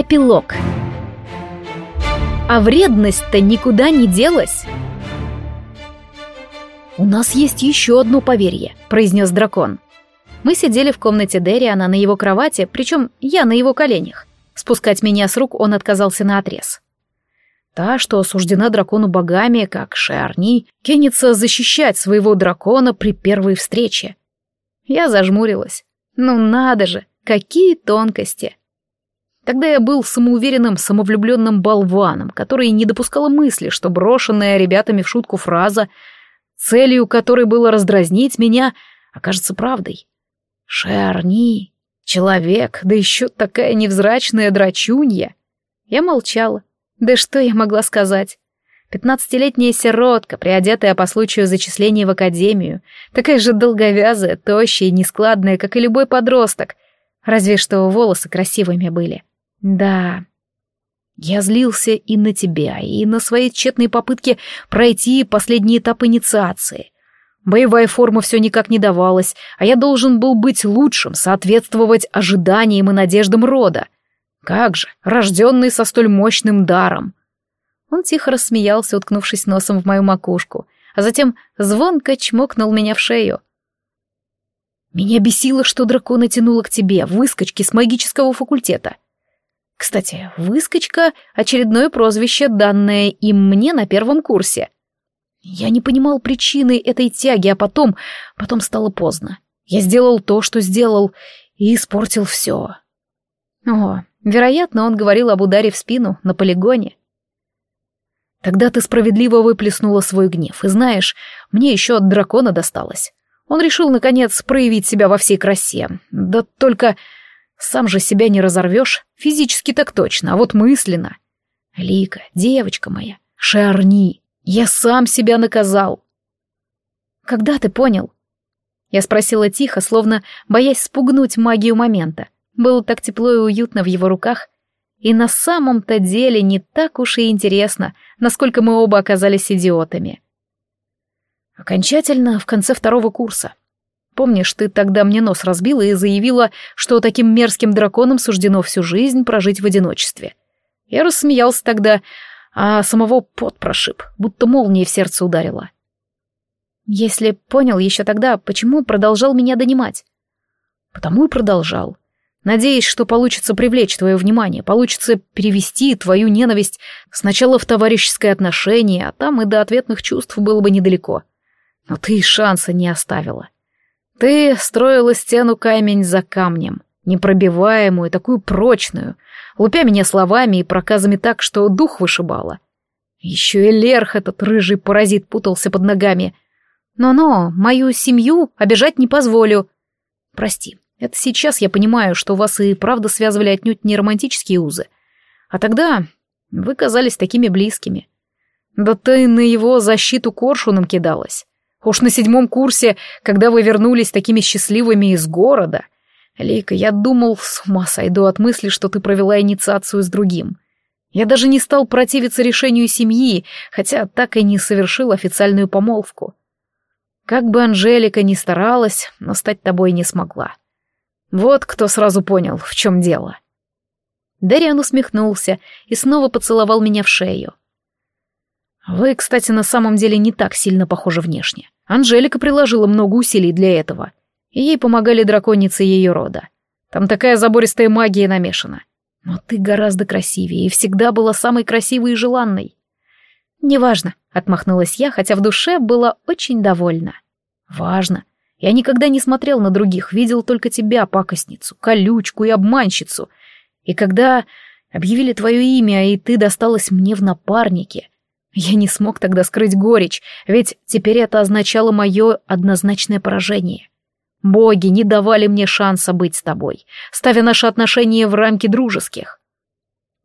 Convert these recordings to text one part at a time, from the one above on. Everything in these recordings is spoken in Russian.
Эпилог. А вредность-то никуда не делась. «У нас есть еще одно поверье», — произнес дракон. Мы сидели в комнате Дериана на его кровати, причем я на его коленях. Спускать меня с рук он отказался на отрез. Та, что осуждена дракону богами, как Шарни, кинется защищать своего дракона при первой встрече. Я зажмурилась. Ну надо же, какие тонкости. Тогда я был самоуверенным, самовлюбленным болваном, который не допускал мысли, что брошенная ребятами в шутку фраза, целью которой было раздразнить меня, окажется правдой. Шарни, человек, да еще такая невзрачная драчунья. Я молчала. Да что я могла сказать? Пятнадцатилетняя сиротка, приодетая по случаю зачисления в академию, такая же долговязая, тощая и нескладная, как и любой подросток, разве что волосы красивыми были. Да, я злился и на тебя, и на свои тщетные попытки пройти последний этап инициации. Боевая форма все никак не давалась, а я должен был быть лучшим, соответствовать ожиданиям и надеждам рода. Как же, рожденный со столь мощным даром. Он тихо рассмеялся, уткнувшись носом в мою макушку, а затем звонко чмокнул меня в шею. Меня бесило, что дракона тянуло к тебе, выскочки с магического факультета. Кстати, выскочка — очередное прозвище, данное им мне на первом курсе. Я не понимал причины этой тяги, а потом... потом стало поздно. Я сделал то, что сделал, и испортил все. О, вероятно, он говорил об ударе в спину на полигоне. Тогда ты справедливо выплеснула свой гнев, и знаешь, мне еще от дракона досталось. Он решил, наконец, проявить себя во всей красе. Да только сам же себя не разорвешь, физически так точно, а вот мысленно. Лика, девочка моя, шарни, я сам себя наказал. Когда ты понял? Я спросила тихо, словно боясь спугнуть магию момента. Было так тепло и уютно в его руках, и на самом-то деле не так уж и интересно, насколько мы оба оказались идиотами. Окончательно в конце второго курса. Помнишь, ты тогда мне нос разбила и заявила, что таким мерзким драконам суждено всю жизнь прожить в одиночестве. Я рассмеялся тогда, а самого пот прошиб, будто молния в сердце ударила. Если понял еще тогда, почему продолжал меня донимать? Потому и продолжал надеясь, что получится привлечь твое внимание, получится перевести твою ненависть сначала в товарищеское отношение, а там и до ответных чувств было бы недалеко. Но ты и шанса не оставила. Ты строила стену камень за камнем, непробиваемую, такую прочную, лупя меня словами и проказами так, что дух вышибала. Еще и Лерх, этот рыжий паразит, путался под ногами. Но-но, мою семью обижать не позволю. Прости, это сейчас я понимаю, что вас и правда связывали отнюдь не романтические узы. А тогда вы казались такими близкими. Да ты на его защиту коршуном кидалась. Уж на седьмом курсе, когда вы вернулись такими счастливыми из города. Лейка, я думал, с ума сойду от мысли, что ты провела инициацию с другим. Я даже не стал противиться решению семьи, хотя так и не совершил официальную помолвку. Как бы Анжелика ни старалась, но стать тобой не смогла. Вот кто сразу понял, в чем дело. Дариан усмехнулся и снова поцеловал меня в шею. Вы, кстати, на самом деле не так сильно похожи внешне. Анжелика приложила много усилий для этого, и ей помогали драконицы ее рода. Там такая забористая магия намешана. Но ты гораздо красивее и всегда была самой красивой и желанной. Неважно, отмахнулась я, хотя в душе была очень довольна. Важно. Я никогда не смотрел на других, видел только тебя, пакостницу, колючку и обманщицу. И когда объявили твое имя, и ты досталась мне в напарнике, я не смог тогда скрыть горечь, ведь теперь это означало мое однозначное поражение. Боги не давали мне шанса быть с тобой, ставя наши отношения в рамки дружеских.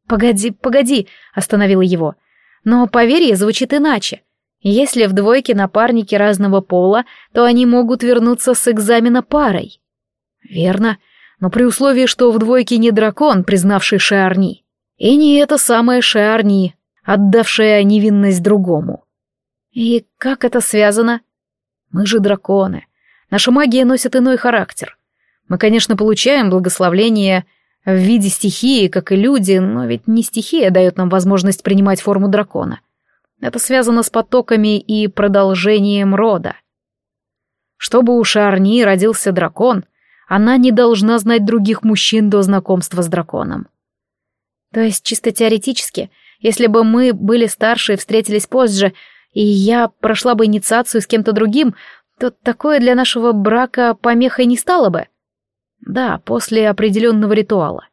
«Погоди, погоди», — остановила его. «Но поверье звучит иначе. Если в двойке напарники разного пола, то они могут вернуться с экзамена парой. Верно, но при условии, что в двойке не дракон, признавший Шиарни, и не это самое Шиарни, отдавшая невинность другому. И как это связано? Мы же драконы. Наша магия носит иной характер. Мы, конечно, получаем благословление В виде стихии, как и люди, но ведь не стихия дает нам возможность принимать форму дракона. Это связано с потоками и продолжением рода. Чтобы у Шарни родился дракон, она не должна знать других мужчин до знакомства с драконом. То есть, чисто теоретически, если бы мы были старше и встретились позже, и я прошла бы инициацию с кем-то другим, то такое для нашего брака помехой не стало бы. Да, после определенного ритуала.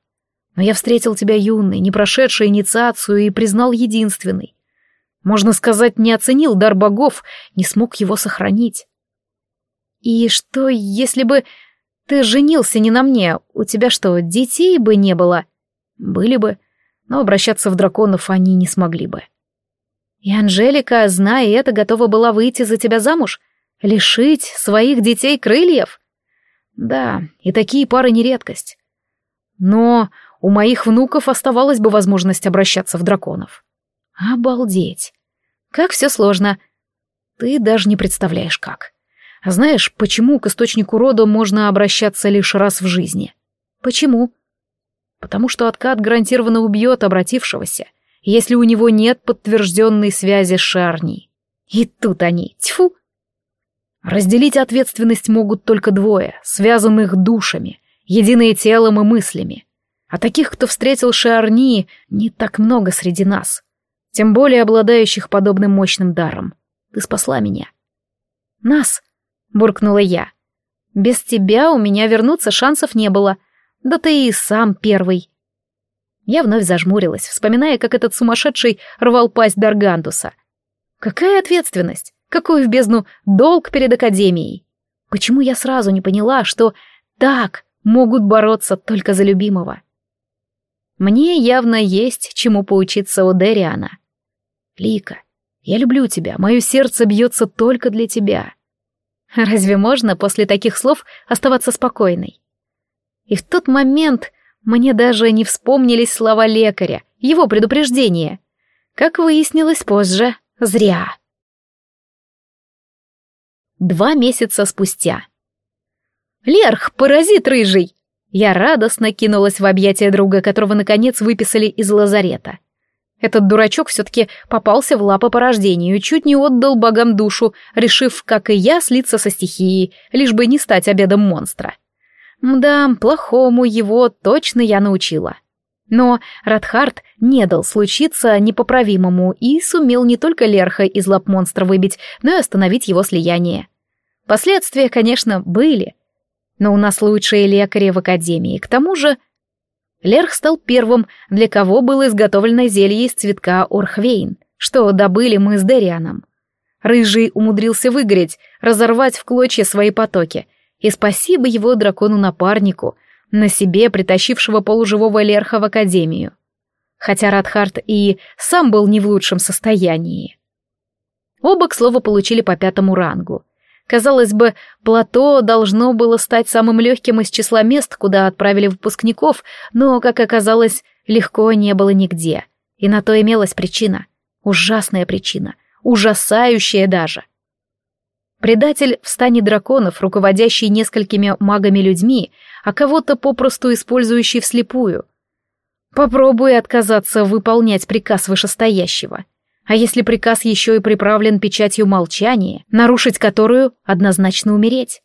Но я встретил тебя юный, не прошедший инициацию и признал единственный. Можно сказать, не оценил дар богов, не смог его сохранить. И что, если бы ты женился не на мне, у тебя что, детей бы не было? Были бы, но обращаться в драконов они не смогли бы. И Анжелика, зная это, готова была выйти за тебя замуж? Лишить своих детей крыльев? Да, и такие пары не редкость. Но у моих внуков оставалась бы возможность обращаться в драконов. Обалдеть. Как все сложно. Ты даже не представляешь, как. А знаешь, почему к источнику рода можно обращаться лишь раз в жизни? Почему? Потому что откат гарантированно убьет обратившегося, если у него нет подтвержденной связи с Шарней. И тут они, тьфу! Разделить ответственность могут только двое, связанных душами, единые телом и мыслями. А таких, кто встретил Шарни, не так много среди нас. Тем более обладающих подобным мощным даром. Ты спасла меня. Нас, буркнула я. Без тебя у меня вернуться шансов не было. Да ты и сам первый. Я вновь зажмурилась, вспоминая, как этот сумасшедший рвал пасть Даргантуса. Какая ответственность? Какой в бездну долг перед Академией? Почему я сразу не поняла, что так могут бороться только за любимого? Мне явно есть чему поучиться у Дериана. Лика, я люблю тебя, мое сердце бьется только для тебя. Разве можно после таких слов оставаться спокойной? И в тот момент мне даже не вспомнились слова лекаря, его предупреждение. Как выяснилось позже, зря. Два месяца спустя. «Лерх, паразит рыжий!» Я радостно кинулась в объятия друга, которого наконец выписали из лазарета. Этот дурачок все-таки попался в лапы по рождению чуть не отдал богам душу, решив, как и я, слиться со стихией, лишь бы не стать обедом монстра. Мда, плохому его точно я научила. Но Радхард не дал случиться непоправимому и сумел не только Лерха из лап монстра выбить, но и остановить его слияние. Последствия, конечно, были. Но у нас лучшие лекари в Академии. К тому же Лерх стал первым, для кого было изготовлено зелье из цветка Орхвейн, что добыли мы с Дерианом. Рыжий умудрился выгореть, разорвать в клочья свои потоки, и спасибо его дракону-напарнику, на себе притащившего полуживого Лерха в Академию. Хотя Радхард и сам был не в лучшем состоянии. Оба, к слову, получили по пятому рангу — Казалось бы, плато должно было стать самым легким из числа мест, куда отправили выпускников, но, как оказалось, легко не было нигде. И на то имелась причина. Ужасная причина. Ужасающая даже. Предатель в стане драконов, руководящий несколькими магами-людьми, а кого-то попросту использующий вслепую. Попробуй отказаться выполнять приказ вышестоящего. А если приказ еще и приправлен печатью молчания, нарушить которую однозначно умереть?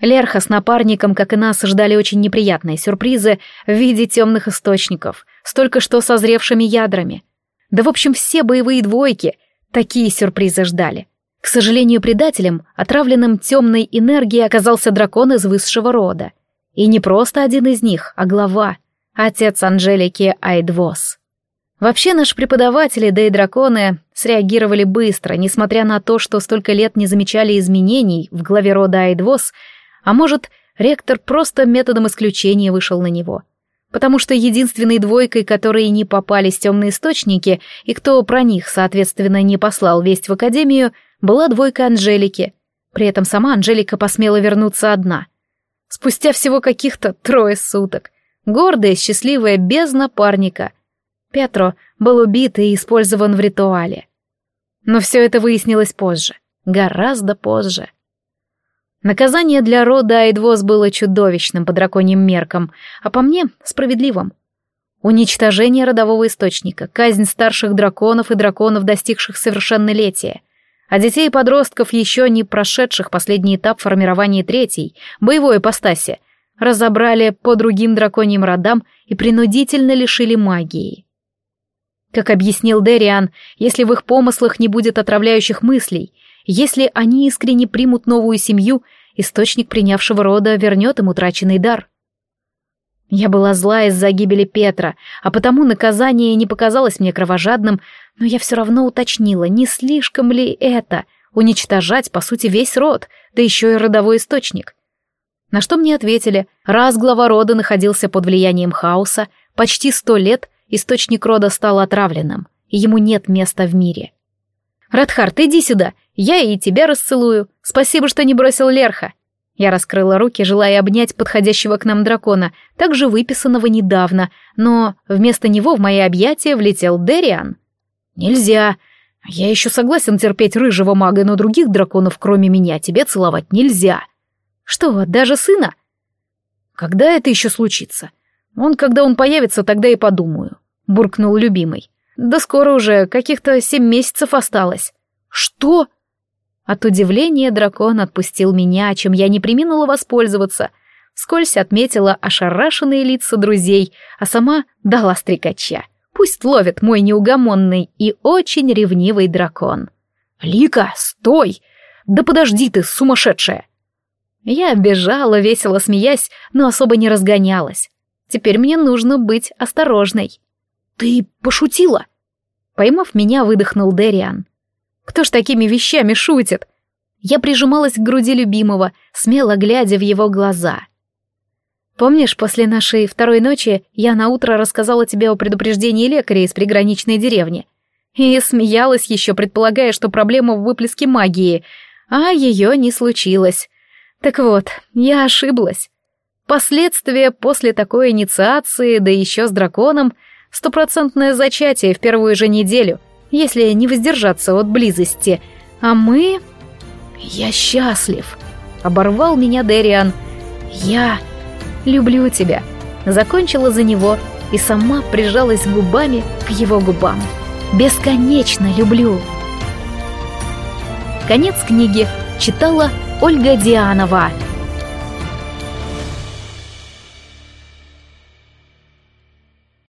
Лерха с напарником, как и нас, ждали очень неприятные сюрпризы в виде темных источников, с только что созревшими ядрами. Да, в общем, все боевые двойки такие сюрпризы ждали. К сожалению, предателем, отравленным темной энергией, оказался дракон из высшего рода. И не просто один из них, а глава, отец Анжелики Айдвос. Вообще наши преподаватели, да и драконы, среагировали быстро, несмотря на то, что столько лет не замечали изменений в главе рода Айдвос, а может, ректор просто методом исключения вышел на него. Потому что единственной двойкой, которые не попались темные источники, и кто про них, соответственно, не послал весть в академию, была двойка Анжелики. При этом сама Анжелика посмела вернуться одна. Спустя всего каких-то трое суток. Гордая, счастливая, без напарника — Петро был убит и использован в ритуале. Но все это выяснилось позже, гораздо позже. Наказание для рода Айдвоз было чудовищным по драконьим меркам, а по мне — справедливым. Уничтожение родового источника, казнь старших драконов и драконов, достигших совершеннолетия, а детей и подростков, еще не прошедших последний этап формирования третьей, боевой ипостаси, разобрали по другим драконьим родам и принудительно лишили магии. Как объяснил Дериан, если в их помыслах не будет отравляющих мыслей, если они искренне примут новую семью, источник принявшего рода вернет им утраченный дар. Я была зла из-за гибели Петра, а потому наказание не показалось мне кровожадным, но я все равно уточнила, не слишком ли это — уничтожать, по сути, весь род, да еще и родовой источник. На что мне ответили, раз глава рода находился под влиянием хаоса, почти сто лет источник рода стал отравленным, и ему нет места в мире. «Радхарт, иди сюда, я и тебя расцелую. Спасибо, что не бросил Лерха». Я раскрыла руки, желая обнять подходящего к нам дракона, также выписанного недавно, но вместо него в мои объятия влетел Дериан. «Нельзя. Я еще согласен терпеть рыжего мага, но других драконов, кроме меня, тебе целовать нельзя». «Что, даже сына?» «Когда это еще случится? Он, когда он появится, тогда и подумаю», — буркнул любимый. «Да скоро уже, каких-то семь месяцев осталось». «Что?» От удивления дракон отпустил меня, чем я не приминула воспользоваться. Вскользь отметила ошарашенные лица друзей, а сама дала стрекача. Пусть ловит мой неугомонный и очень ревнивый дракон. «Лика, стой! Да подожди ты, сумасшедшая!» Я бежала, весело смеясь, но особо не разгонялась. Теперь мне нужно быть осторожной. «Ты пошутила?» Поймав меня, выдохнул Дериан. Кто ж такими вещами шутит? Я прижималась к груди любимого, смело глядя в его глаза. Помнишь, после нашей второй ночи я наутро рассказала тебе о предупреждении лекаря из приграничной деревни? И смеялась еще, предполагая, что проблема в выплеске магии, а ее не случилось. Так вот, я ошиблась. Последствия после такой инициации, да еще с драконом, стопроцентное зачатие в первую же неделю — если не воздержаться от близости. А мы... Я счастлив. Оборвал меня Дериан. Я люблю тебя. Закончила за него и сама прижалась губами к его губам. Бесконечно люблю. Конец книги читала Ольга Дианова.